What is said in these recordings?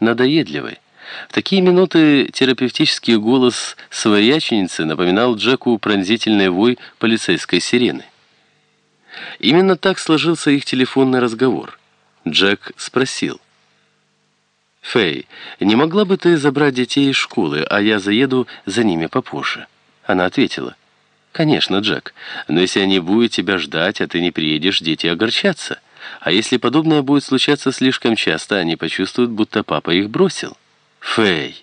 надоедливой. В такие минуты терапевтический голос свояченицы напоминал Джеку пронзительный вой полицейской сирены. Именно так сложился их телефонный разговор. Джек спросил. «Фэй, не могла бы ты забрать детей из школы, а я заеду за ними попозже?» Она ответила. «Конечно, Джек, но если они будут тебя ждать, а ты не приедешь, дети огорчатся. А если подобное будет случаться слишком часто, они почувствуют, будто папа их бросил». Фэй.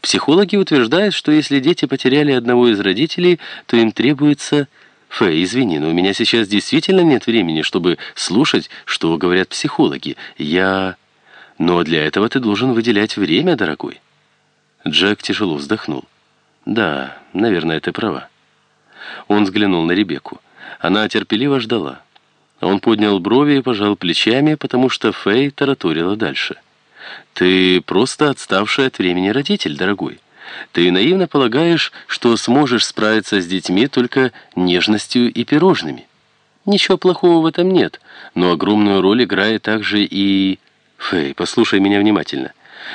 Психологи утверждают, что если дети потеряли одного из родителей, то им требуется... Фэй, извини, но у меня сейчас действительно нет времени, чтобы слушать, что говорят психологи. Я... Но для этого ты должен выделять время, дорогой. Джек тяжело вздохнул. Да, наверное, ты права. Он взглянул на Ребекку. Она терпеливо ждала. Он поднял брови и пожал плечами, потому что Фэй тараторила дальше. Ты просто отставший от времени родитель, дорогой. Ты наивно полагаешь, что сможешь справиться с детьми только нежностью и пирожными. Ничего плохого в этом нет, но огромную роль играет также и... Фэй, послушай меня внимательно.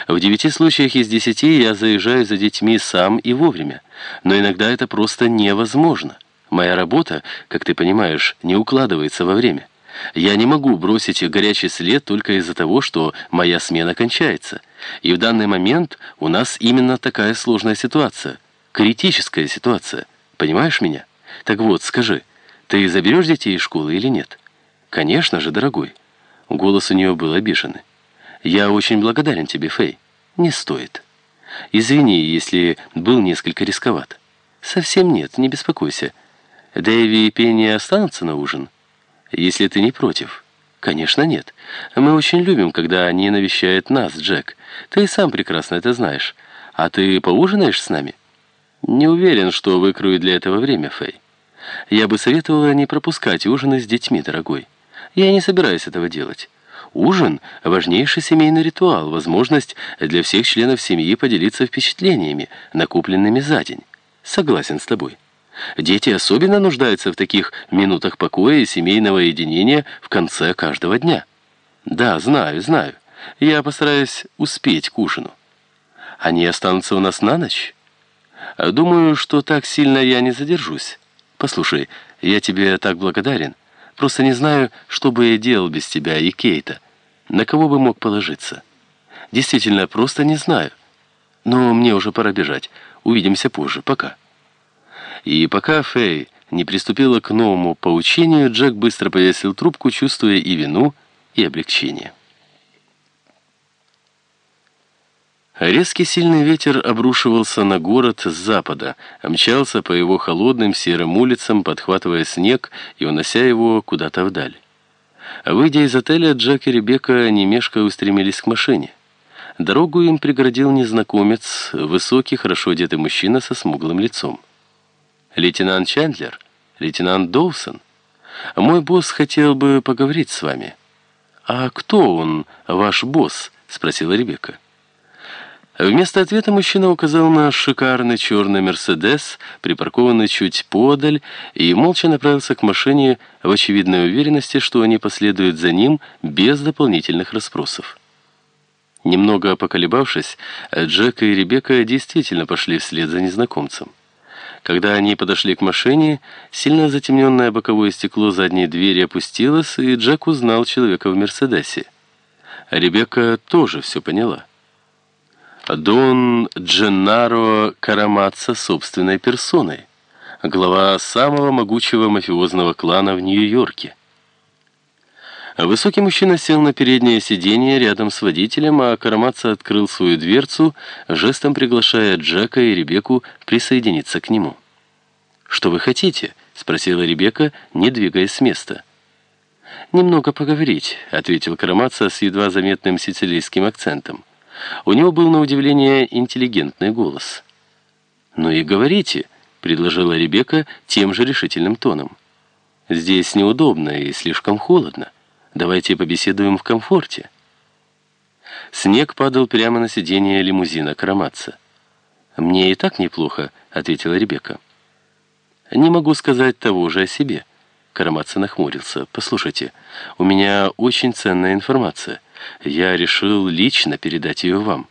В девяти случаях из десяти я заезжаю за детьми сам и вовремя, но иногда это просто невозможно. Моя работа, как ты понимаешь, не укладывается во время. Я не могу бросить горячий след только из-за того, что моя смена кончается. И в данный момент у нас именно такая сложная ситуация. Критическая ситуация. Понимаешь меня? Так вот, скажи, ты заберешь детей из школы или нет? Конечно же, дорогой. Голос у нее был обиженный. Я очень благодарен тебе, Фэй. Не стоит. Извини, если был несколько рисковат. Совсем нет, не беспокойся. Дэви и Пенни останутся на ужин? если ты не против». «Конечно нет. Мы очень любим, когда они навещают нас, Джек. Ты сам прекрасно это знаешь. А ты поужинаешь с нами?» «Не уверен, что выкрою для этого время, Фэй. Я бы советовала не пропускать ужины с детьми, дорогой. Я не собираюсь этого делать. Ужин – важнейший семейный ритуал, возможность для всех членов семьи поделиться впечатлениями, накопленными за день. Согласен с тобой». Дети особенно нуждаются в таких минутах покоя и семейного единения в конце каждого дня. Да, знаю, знаю. Я постараюсь успеть к ужину. Они останутся у нас на ночь? Думаю, что так сильно я не задержусь. Послушай, я тебе так благодарен. Просто не знаю, что бы я делал без тебя и Кейта. На кого бы мог положиться? Действительно, просто не знаю. Но мне уже пора бежать. Увидимся позже. Пока. И пока Фэй не приступила к новому поучению, Джек быстро повесил трубку, чувствуя и вину, и облегчение. Резкий сильный ветер обрушивался на город с запада, мчался по его холодным серым улицам, подхватывая снег и унося его куда-то вдаль. Выйдя из отеля, Джек и Ребекка немешко устремились к машине. Дорогу им преградил незнакомец, высокий, хорошо одетый мужчина со смуглым лицом. «Лейтенант Чендлер? Лейтенант Доусон? Мой босс хотел бы поговорить с вами». «А кто он, ваш босс?» — спросила Ребекка. Вместо ответа мужчина указал на шикарный черный «Мерседес», припаркованный чуть подаль, и молча направился к машине в очевидной уверенности, что они последуют за ним без дополнительных расспросов. Немного поколебавшись, Джек и Ребекка действительно пошли вслед за незнакомцем. Когда они подошли к машине, сильно затемненное боковое стекло задней двери опустилось, и Джек узнал человека в «Мерседесе». Ребекка тоже все поняла. Дон Дженнаро Карамаца собственной персоной, глава самого могучего мафиозного клана в Нью-Йорке. Высокий мужчина сел на переднее сиденье рядом с водителем, а Карамаца открыл свою дверцу, жестом приглашая Джека и Ребекку присоединиться к нему. «Что вы хотите?» — спросила Ребекка, не двигаясь с места. «Немного поговорить», — ответил Карамаца с едва заметным сицилийским акцентом. У него был на удивление интеллигентный голос. «Ну и говорите», — предложила Ребекка тем же решительным тоном. «Здесь неудобно и слишком холодно». Давайте побеседуем в комфорте». Снег падал прямо на сиденье лимузина Караматца. «Мне и так неплохо», — ответила Ребекка. «Не могу сказать того же о себе». Караматца нахмурился. «Послушайте, у меня очень ценная информация. Я решил лично передать ее вам.